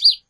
you